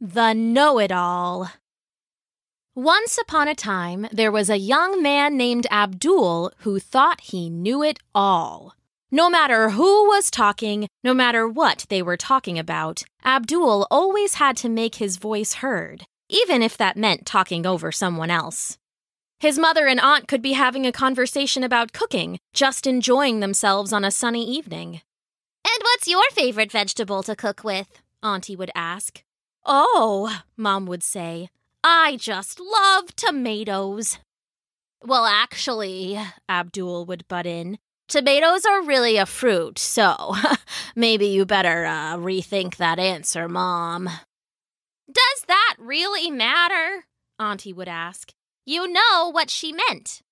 The Know It All. Once upon a time, there was a young man named Abdul who thought he knew it all. No matter who was talking, no matter what they were talking about, Abdul always had to make his voice heard, even if that meant talking over someone else. His mother and aunt could be having a conversation about cooking, just enjoying themselves on a sunny evening. And what's your favorite vegetable to cook with? Auntie would ask. Oh, Mom would say, I just love tomatoes. Well, actually, Abdul would butt in, tomatoes are really a fruit, so maybe you better uh, rethink that answer, Mom. Does that really matter? Auntie would ask. You know what she meant.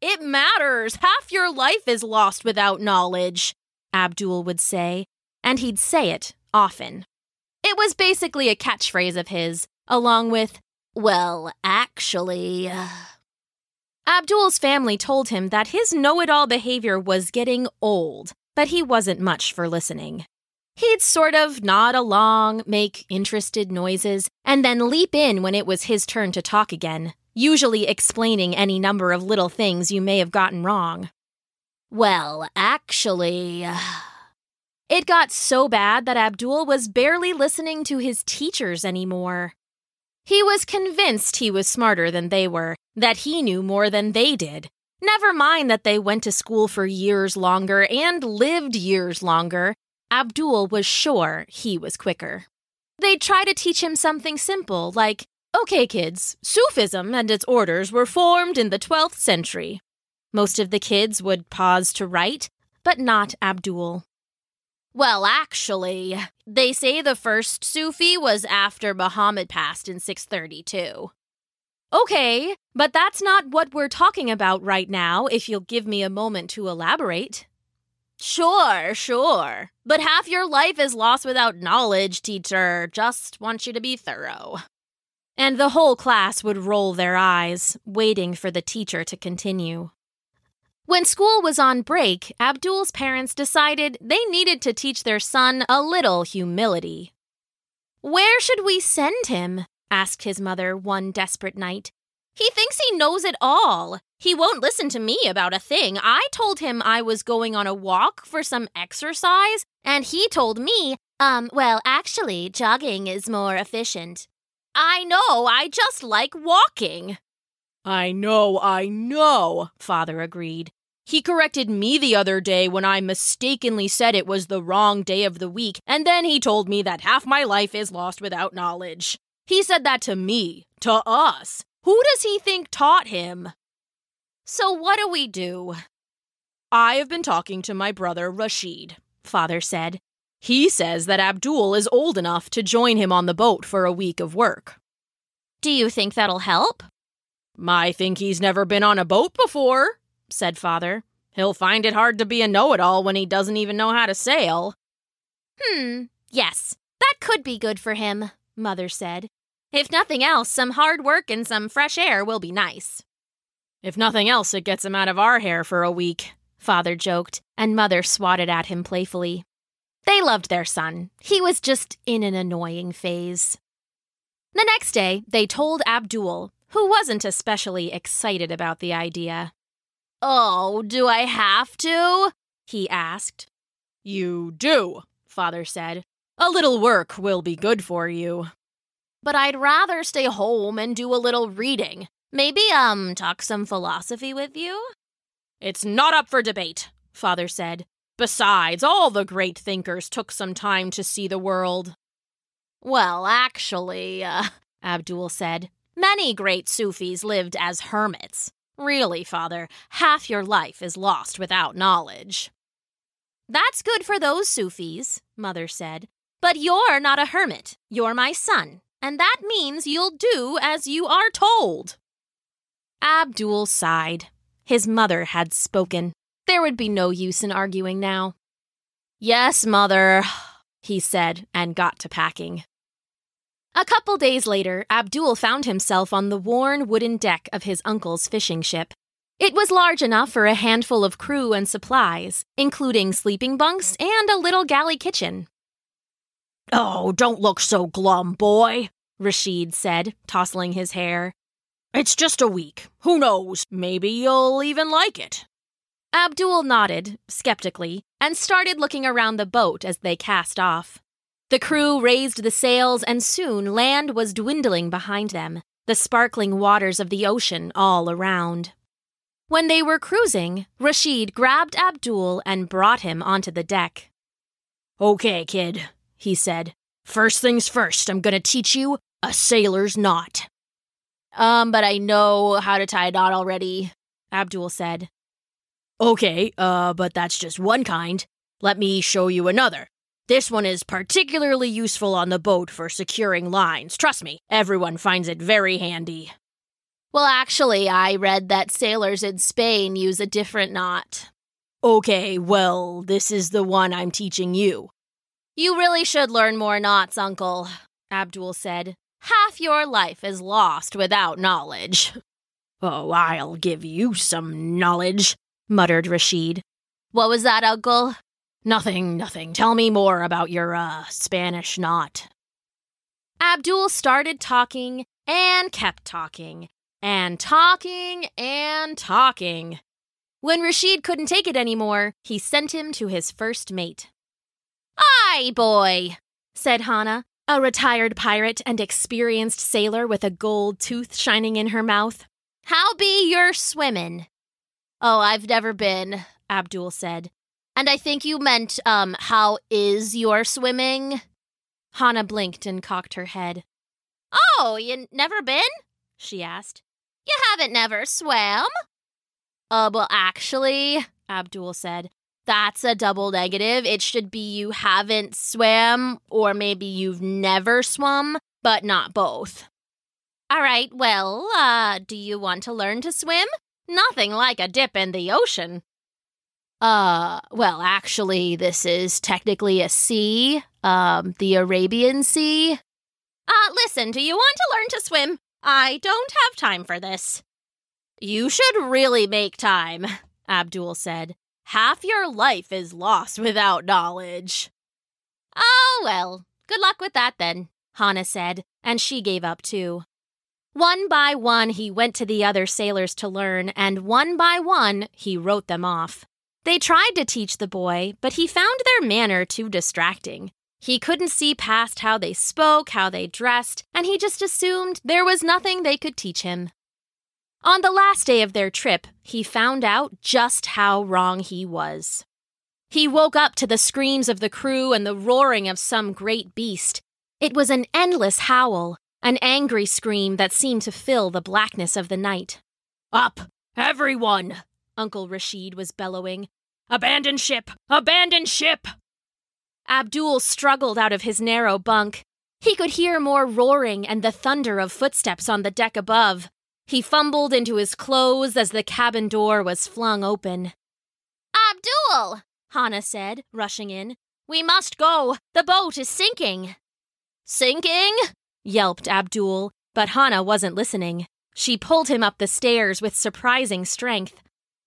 It matters. Half your life is lost without knowledge, Abdul would say, and he'd say it often. It was basically a catchphrase of his, along with, well, actually. Abdul's family told him that his know it all behavior was getting old, but he wasn't much for listening. He'd sort of nod along, make interested noises, and then leap in when it was his turn to talk again, usually explaining any number of little things you may have gotten wrong. Well, actually. It got so bad that Abdul was barely listening to his teachers anymore. He was convinced he was smarter than they were, that he knew more than they did. Never mind that they went to school for years longer and lived years longer. Abdul was sure he was quicker. They'd try to teach him something simple, like, okay, kids, Sufism and its orders were formed in the 12th century. Most of the kids would pause to write, but not Abdul. Well, actually, they say the first Sufi was after Muhammad passed in 632. Okay, but that's not what we're talking about right now, if you'll give me a moment to elaborate. Sure, sure. But half your life is lost without knowledge, teacher. Just want you to be thorough. And the whole class would roll their eyes, waiting for the teacher to continue. When school was on break, Abdul's parents decided they needed to teach their son a little humility. Where should we send him? asked his mother one desperate night. He thinks he knows it all. He won't listen to me about a thing. I told him I was going on a walk for some exercise, and he told me, um, well, actually, jogging is more efficient. I know, I just like walking. I know, I know, father agreed. He corrected me the other day when I mistakenly said it was the wrong day of the week, and then he told me that half my life is lost without knowledge. He said that to me, to us. Who does he think taught him? So what do we do? I have been talking to my brother Rashid, father said. He says that Abdul is old enough to join him on the boat for a week of work. Do you think that'll help? I think he's never been on a boat before, said father. He'll find it hard to be a know it all when he doesn't even know how to sail. Hmm, yes, that could be good for him, mother said. If nothing else, some hard work and some fresh air will be nice. If nothing else, it gets him out of our hair for a week, father joked, and mother swatted at him playfully. They loved their son. He was just in an annoying phase. The next day, they told Abdul, who wasn't especially excited about the idea. Oh, do I have to? he asked. You do, father said. A little work will be good for you. But I'd rather stay home and do a little reading. Maybe, um, talk some philosophy with you? It's not up for debate, father said. Besides, all the great thinkers took some time to see the world. Well, actually, uh, Abdul said, many great Sufis lived as hermits. Really, father, half your life is lost without knowledge. That's good for those Sufis, mother said. But you're not a hermit. You're my son, and that means you'll do as you are told. Abdul sighed. His mother had spoken. There would be no use in arguing now. Yes, mother, he said, and got to packing. A couple days later, Abdul found himself on the worn wooden deck of his uncle's fishing ship. It was large enough for a handful of crew and supplies, including sleeping bunks and a little galley kitchen. Oh, don't look so glum, boy, Rashid said, tousling his hair. It's just a week. Who knows? Maybe you'll even like it. Abdul nodded, skeptically, and started looking around the boat as they cast off. The crew raised the sails, and soon land was dwindling behind them, the sparkling waters of the ocean all around. When they were cruising, Rashid grabbed Abdul and brought him onto the deck. Okay, kid, he said. First things first, I'm gonna teach you a sailor's knot. Um, but I know how to tie a knot already, Abdul said. Okay, uh, but that's just one kind. Let me show you another. This one is particularly useful on the boat for securing lines. Trust me, everyone finds it very handy. Well, actually, I read that sailors in Spain use a different knot. Okay, well, this is the one I'm teaching you. You really should learn more knots, Uncle, Abdul said. Half your life is lost without knowledge. Oh, I'll give you some knowledge, muttered Rashid. What was that, Uncle? Nothing, nothing. Tell me more about your, uh, Spanish knot. Abdul started talking and kept talking, and talking and talking. When Rashid couldn't take it anymore, he sent him to his first mate. Aye, boy, said Hannah, a retired pirate and experienced sailor with a gold tooth shining in her mouth. How be your swimming? Oh, I've never been, Abdul said. And I think you meant, um, how is your swimming? Hannah blinked and cocked her head. Oh, you never been? she asked. You haven't never swam? Uh, well, actually, Abdul said, that's a double negative. It should be you haven't swam, or maybe you've never swum, but not both. All right, well, uh, do you want to learn to swim? Nothing like a dip in the ocean. Uh, well, actually, this is technically a sea, um, the Arabian Sea. Uh, listen, do you want to learn to swim? I don't have time for this. You should really make time, Abdul said. Half your life is lost without knowledge. Oh, well, good luck with that then, Hana said, and she gave up too. One by one, he went to the other sailors to learn, and one by one, he wrote them off. They tried to teach the boy, but he found their manner too distracting. He couldn't see past how they spoke, how they dressed, and he just assumed there was nothing they could teach him. On the last day of their trip, he found out just how wrong he was. He woke up to the screams of the crew and the roaring of some great beast. It was an endless howl, an angry scream that seemed to fill the blackness of the night. Up, everyone! Uncle Rashid was bellowing. Abandon ship! Abandon ship! Abdul struggled out of his narrow bunk. He could hear more roaring and the thunder of footsteps on the deck above. He fumbled into his clothes as the cabin door was flung open. Abdul, Hana said, rushing in. We must go. The boat is sinking. Sinking? yelped Abdul, but Hana wasn't listening. She pulled him up the stairs with surprising strength.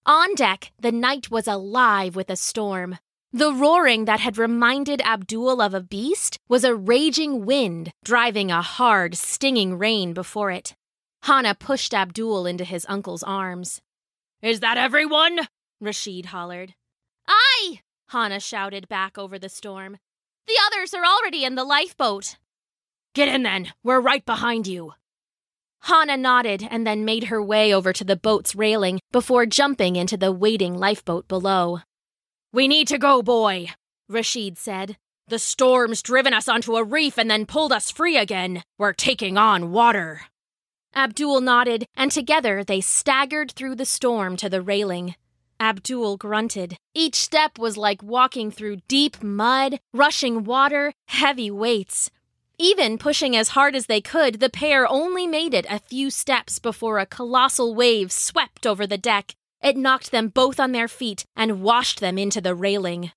On deck, the night was alive with a storm. The roaring that had reminded Abdul of a beast was a raging wind driving a hard, stinging rain before it. Hana pushed Abdul into his uncle's arms. Is that everyone? Rashid hollered. Aye! Hana shouted back over the storm. The others are already in the lifeboat. Get in then. We're right behind you. Hana nodded and then made her way over to the boat's railing before jumping into the waiting lifeboat below. We need to go, boy, Rashid said. The storm's driven us onto a reef and then pulled us free again. We're taking on water. Abdul nodded, and together they staggered through the storm to the railing. Abdul grunted. Each step was like walking through deep mud, rushing water, heavy weights. Even pushing as hard as they could, the pair only made it a few steps before a colossal wave swept over the deck. It knocked them both on their feet and washed them into the railing.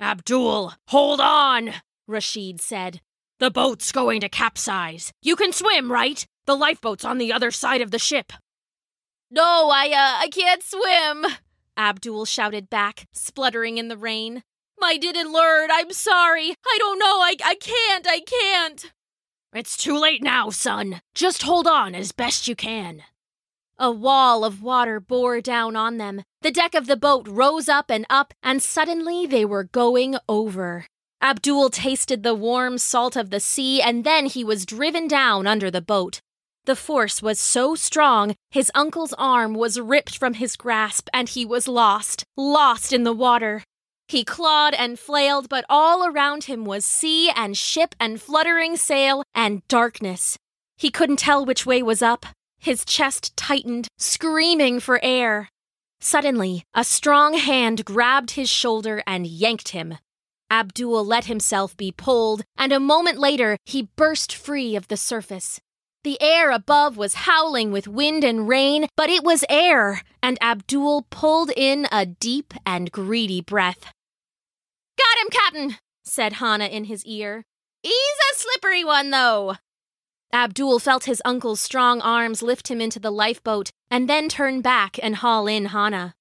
Abdul, hold on, Rashid said. The boat's going to capsize. You can swim, right? The lifeboat's on the other side of the ship. No, I, uh, I can't swim, Abdul shouted back, spluttering in the rain. I didn't learn. I'm sorry. I don't know. I, I can't. I can't. It's too late now, son. Just hold on as best you can. A wall of water bore down on them. The deck of the boat rose up and up, and suddenly they were going over. Abdul tasted the warm salt of the sea, and then he was driven down under the boat. The force was so strong, his uncle's arm was ripped from his grasp, and he was lost, lost in the water. He clawed and flailed, but all around him was sea and ship and fluttering sail and darkness. He couldn't tell which way was up. His chest tightened, screaming for air. Suddenly, a strong hand grabbed his shoulder and yanked him. Abdul let himself be pulled, and a moment later he burst free of the surface. The air above was howling with wind and rain, but it was air, and Abdul pulled in a deep and greedy breath. Got him, Captain, said Hana in his ear. He's a slippery one, though. Abdul felt his uncle's strong arms lift him into the lifeboat and then turn back and haul in Hana.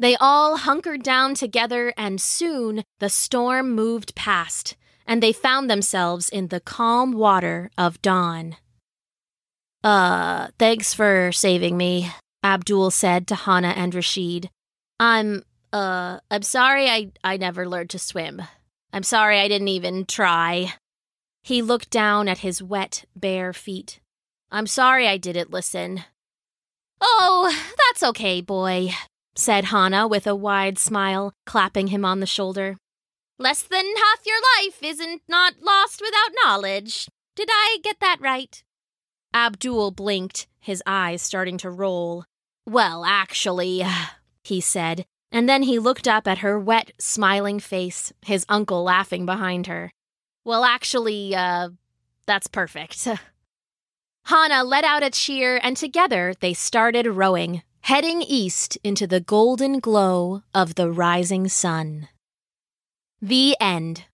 They all hunkered down together, and soon the storm moved past, and they found themselves in the calm water of dawn. Uh, thanks for saving me, Abdul said to Hana and Rashid. I'm, uh, I'm sorry I, I never learned to swim. I'm sorry I didn't even try. He looked down at his wet, bare feet. I'm sorry I didn't listen. Oh, that's okay, boy, said Hana with a wide smile, clapping him on the shoulder. Less than half your life isn't not lost without knowledge. Did I get that right? Abdul blinked, his eyes starting to roll. Well, actually, he said, and then he looked up at her wet, smiling face, his uncle laughing behind her. Well, actually, uh, that's perfect. Hana let out a cheer, and together they started rowing, heading east into the golden glow of the rising sun. The end.